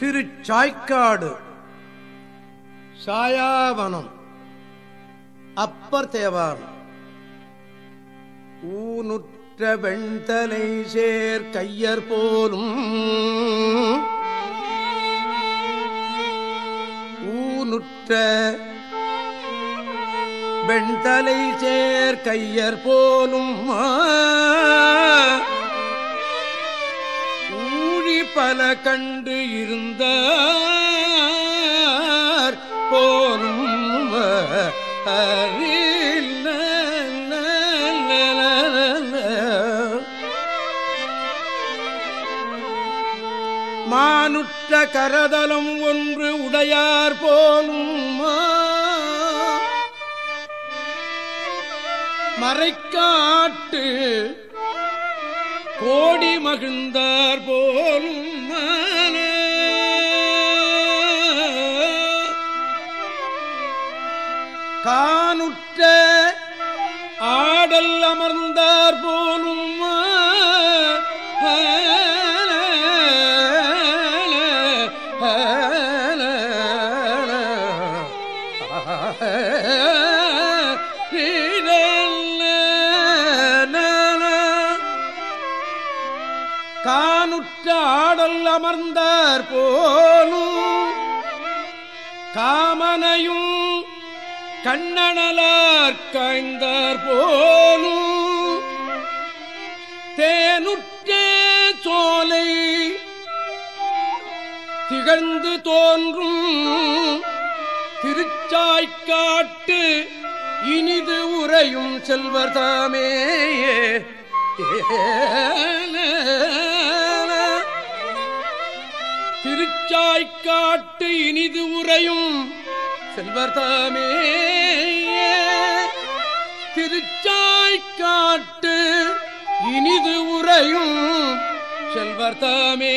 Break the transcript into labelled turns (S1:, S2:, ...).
S1: திருச்சாய்க்காடு. சாயாவனம். அப்பர் தேவார் ஊனுற்ற வெண்தலை சேர் கையர் போலும். ஊனுற்ற வெண்தலை சேர் கையர் போலும். ஊழி பல கண்டு இருந்த போரும் மானுற்ற கரதலம் ஒன்று உடையார் போலும்? மறைக்காட்டு கோடி மகிழ்ந்தார் போல் கானுற்ற ஆடல் அமர்ந்தார் போலும் கானுற்ற ஆடல் அமர்ந்தார் போலும் காமனையும் கண்ணனலார் காய்ந்தார் போலும் தேனுற்ற சோலை திகழ்ந்து தோன்றும். திருச்சாய்க்காட்டு இனிது உரையும் செல்வர் தாமே. திருச்சாய்க்காட்டு இனிது உரையும் செல்வர் தாமே. திருச்சாய்க்காட்டு இனிது உரையும் செல்வர் தாமே